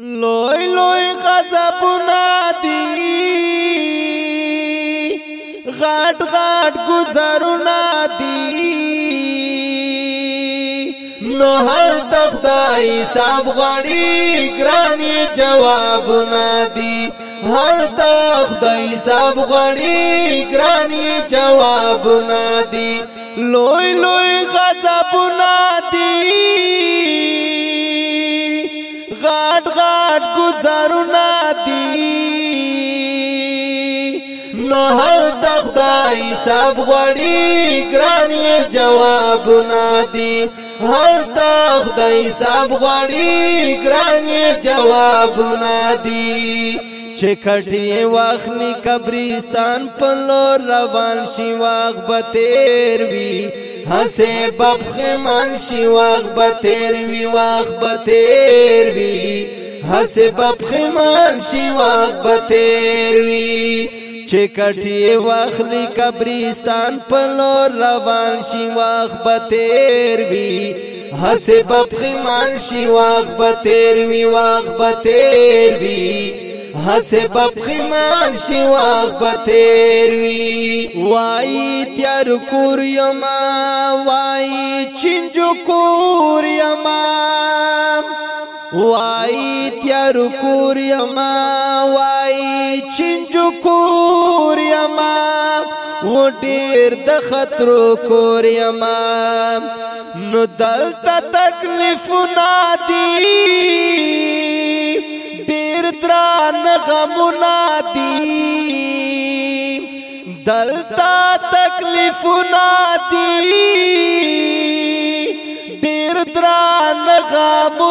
लोय लोय घाट गाठ गाठ गुजारु ना हालतफ दाई साबवाडी ग्रानी जवाब नादि हाल दाई साबवाडी ग्रानी जवाब नादि लोई लोय कदा दी غاټ غاټ گزارونه دي نو هل خدای حساب غړي ګران جواب نادي هل خدای حساب غړي ګران جواب نادي چکټي واخلي قبرستان په لور روان شي واغ بتیر وی هسه بخمان شي واغ بتیر وی واغ بتیر وی حسب بخمان شي وخت به تیر وي چې کټي واخلي قبرستان په لور روان شي وخت به تیر وي حسب بخمان شي وخت به تیر وي وخت به تیر وي حسب بخمان شي وخت به تیر وي وای تیار کور یما وای چنجو کور یما وای تیار کور یما وای چنجو کور یما و ډیر د خطر کور یما نو دلته تکلیف نادي ډیر دران غم نادي دلته تکلیف نادي ډیر دران غم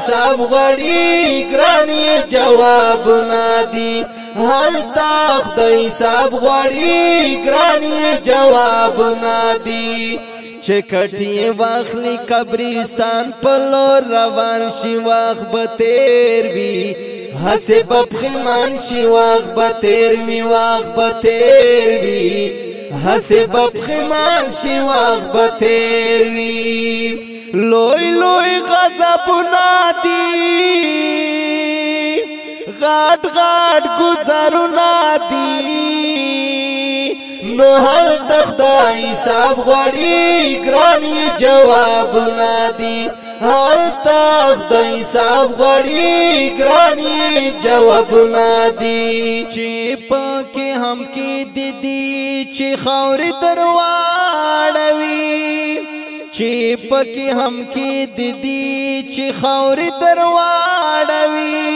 حساب غړي ګران جواب نادي هل تا خدای حساب غړي ګران جواب نادي چکټي واخلي قبرستان په لور روان شي واخ به تیر وي حسب بخمان شي واخ به تیر وي واخ به تیر وي حسب بخمان شي واخ به تیر وي لوی لوی غضبونه دي غاټ غاټ گزارونه دي نو هر تخدای حساب غړي ګرانی جواب نادي هر تخدای حساب غړي ګرانی جواب نادي چې پکې هم کې دي دي چې خاورې درو چې پکې هم کې د دې چې خوري درواړوي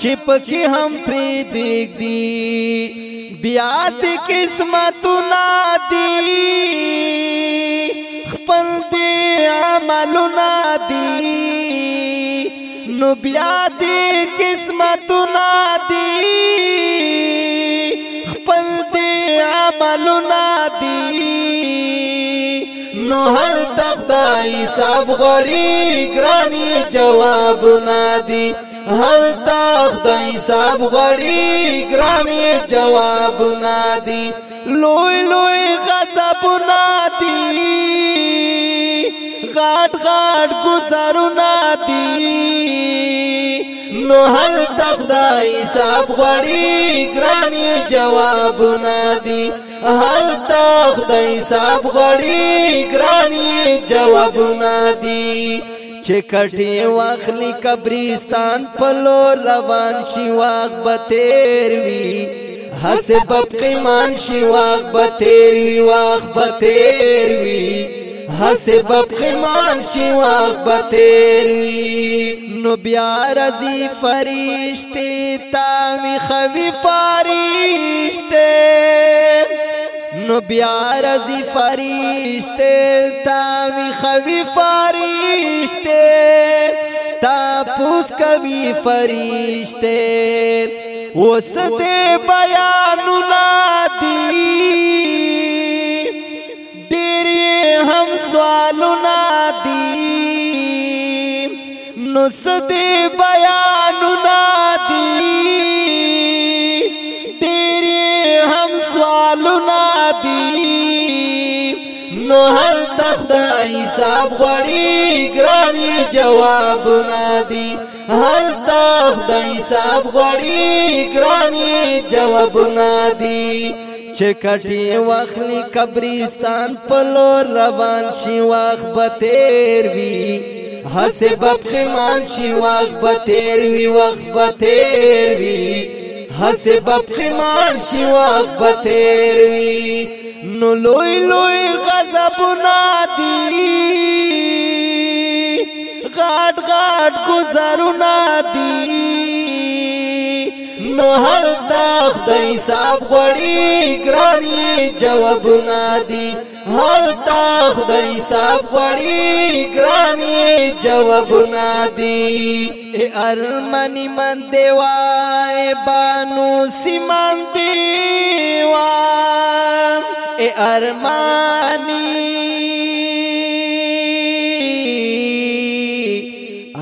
چې پکې هم پری دیګ دی بیا د قسمت نادي خپل دې عمل نادي نو بیا د قسمت نادي خپل دې عمل نادي نو هر تخدای صاحب غری گرانی جواب نادی هر تخدای صاحب غری گرانی جواب نادی لوی لوی غضب نادی غاٹ غاٹ گزر نادی نو هر جواب غړي ګراني جواب نادي هل تا خدای صاحب غړي ګراني جواب نادي چې کټي واخلي قبرستان په لور روان شي واغ به تیر وي حسب قیمان شي واغ به تیر وي واغ به تیر وي هسه بپخمان شي واخ بتیروي نو بیا رضی فرشتي تا وی خوي فرشته نو بیا رضی فرشته تا وی خوي فرشته تا پوس کوي فرشته وسته بیانونه نو سدی بیانو نادی تیری هم سوالو نادی نو هر تخت حساب غړی ګرانی جواب نادی هر تخت حساب غړی ګرانی جواب نادی چکټي واخلي قبرستان په لور روان شي واخ به تیر وی هسه بفقمان شي وخت به تیر وي وخت به تیر وي هسه بفقمان شي وخت به تیر وي نو لوی لوی غضبونه دي غاټ غاټ گزارونه دي نو هر دا خدای صاحب غړي ګراني جوابونه دي هر تا خدای صاحب وړي ګراني جواب نادي ارمني من دیوای بانو سیمان دیوا ارمانی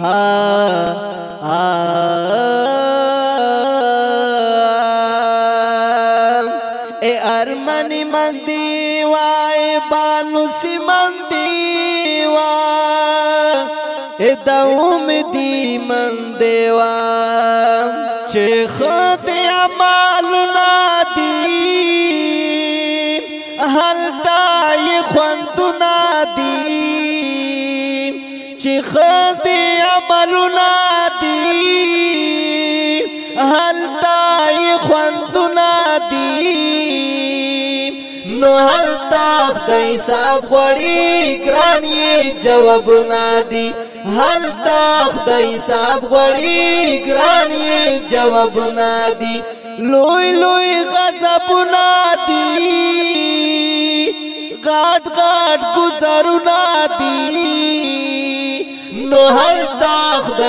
آ ارمانی من دیوا دا امیدی من دیوا چه خود عمال نادی حل تای خوند نادی چه خود عمال نادی حل تای خوند نادی نو حل د انصاف غړي ګراني جواب نادي هر تاخ د انصاف غړي ګراني جواب نادي لوی لوی غضب نادي غاټ غاټ گزارو نادي نو هر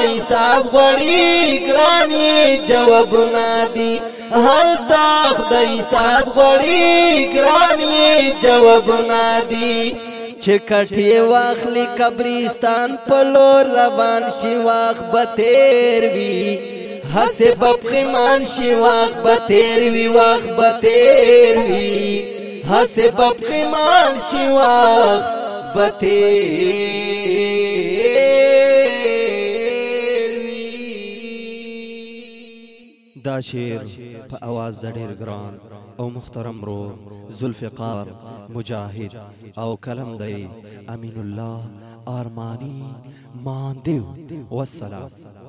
حساب غړي ګراني جواب نادي هر تاخ د حساب غړي ګراني جواب نادي چې کټي واخلي قبرستان په لور روان شي واخ به تیر وي حسب بخمان شي واخ به تیر وي واخ به تیر وي حسب بخمان شي واخ به تیر دا شعر په आवाज د ډېر ګران او محترم رو ذوالفقار مجاهد او کلم دی امین الله ارمانی مان دیو والسلام